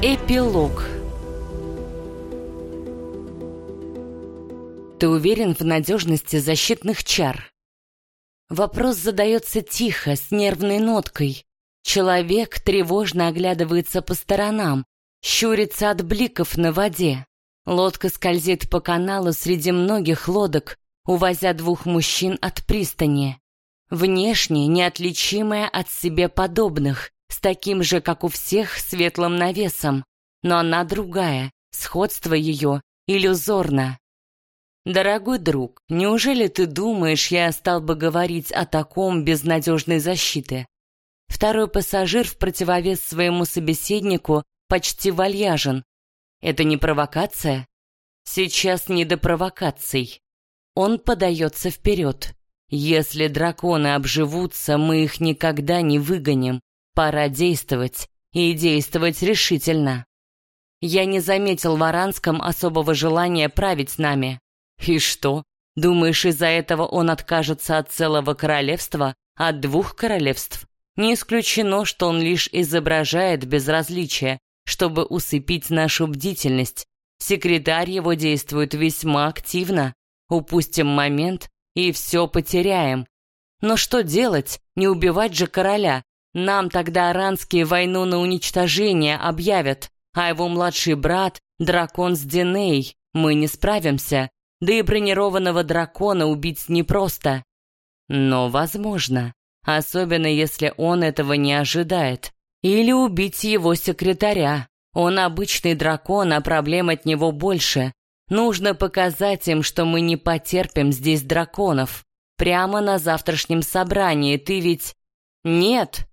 Эпилог Ты уверен в надежности защитных чар? Вопрос задается тихо, с нервной ноткой. Человек тревожно оглядывается по сторонам, щурится от бликов на воде. Лодка скользит по каналу среди многих лодок, увозя двух мужчин от пристани. Внешне неотличимая от себе подобных, с таким же, как у всех, светлым навесом, но она другая, сходство ее иллюзорно. Дорогой друг, неужели ты думаешь, я стал бы говорить о таком без надежной защиты? Второй пассажир в противовес своему собеседнику почти вальяжен. Это не провокация? Сейчас не до провокаций. Он подается вперед. Если драконы обживутся, мы их никогда не выгоним. Пора действовать, и действовать решительно. Я не заметил в Аранском особого желания править нами. И что? Думаешь, из-за этого он откажется от целого королевства, от двух королевств? Не исключено, что он лишь изображает безразличие, чтобы усыпить нашу бдительность. Секретарь его действует весьма активно. Упустим момент и все потеряем. Но что делать? Не убивать же короля. Нам тогда аранские войну на уничтожение объявят, а его младший брат — дракон с Диней. Мы не справимся, да и бронированного дракона убить непросто. Но возможно, особенно если он этого не ожидает. Или убить его секретаря. Он обычный дракон, а проблем от него больше. Нужно показать им, что мы не потерпим здесь драконов. Прямо на завтрашнем собрании ты ведь... Нет,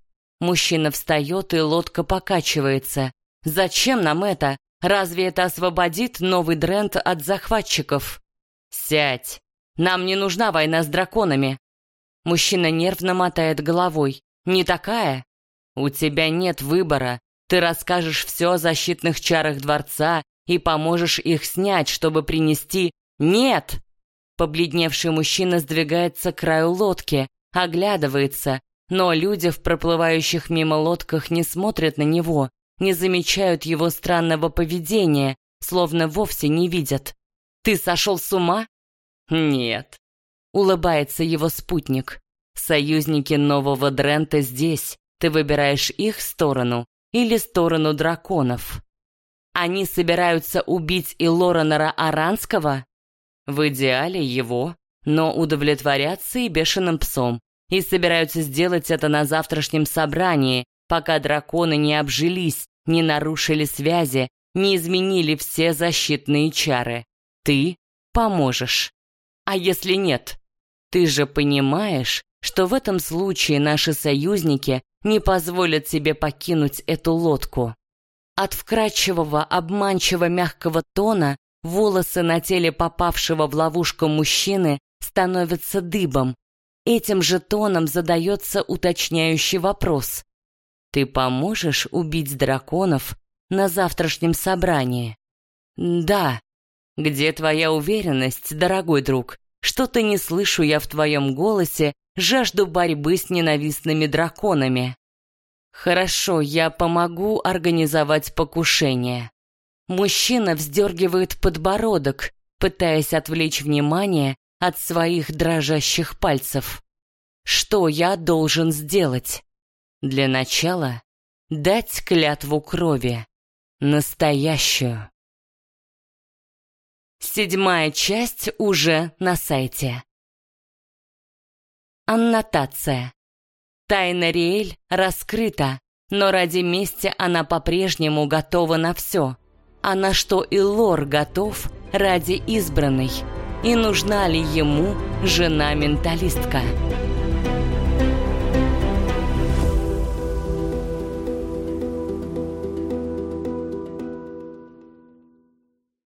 Мужчина встает, и лодка покачивается. Зачем нам это? Разве это освободит новый Дрент от захватчиков? Сядь. Нам не нужна война с драконами. Мужчина нервно мотает головой. Не такая? У тебя нет выбора. Ты расскажешь все о защитных чарах дворца и поможешь их снять, чтобы принести... Нет! Побледневший мужчина сдвигается к краю лодки, оглядывается, но люди в проплывающих мимо лодках не смотрят на него, не замечают его странного поведения, словно вовсе не видят. «Ты сошел с ума?» «Нет», — улыбается его спутник. «Союзники нового Дрента здесь. Ты выбираешь их сторону или сторону драконов?» «Они собираются убить и Лоренера Аранского?» «В идеале его, но удовлетворятся и бешеным псом и собираются сделать это на завтрашнем собрании, пока драконы не обжились, не нарушили связи, не изменили все защитные чары. Ты поможешь. А если нет? Ты же понимаешь, что в этом случае наши союзники не позволят себе покинуть эту лодку. От вкрадчивого, обманчиво мягкого тона волосы на теле попавшего в ловушку мужчины становятся дыбом, Этим же тоном задается уточняющий вопрос. «Ты поможешь убить драконов на завтрашнем собрании?» «Да». «Где твоя уверенность, дорогой друг? Что-то не слышу я в твоем голосе жажду борьбы с ненавистными драконами». «Хорошо, я помогу организовать покушение». Мужчина вздергивает подбородок, пытаясь отвлечь внимание от своих дрожащих пальцев. Что я должен сделать? Для начала дать клятву крови. Настоящую. Седьмая часть уже на сайте. Аннотация. Тайна Риэль раскрыта, но ради мести она по-прежнему готова на все. А на что и Лор готов ради избранной – и нужна ли ему жена-менталистка.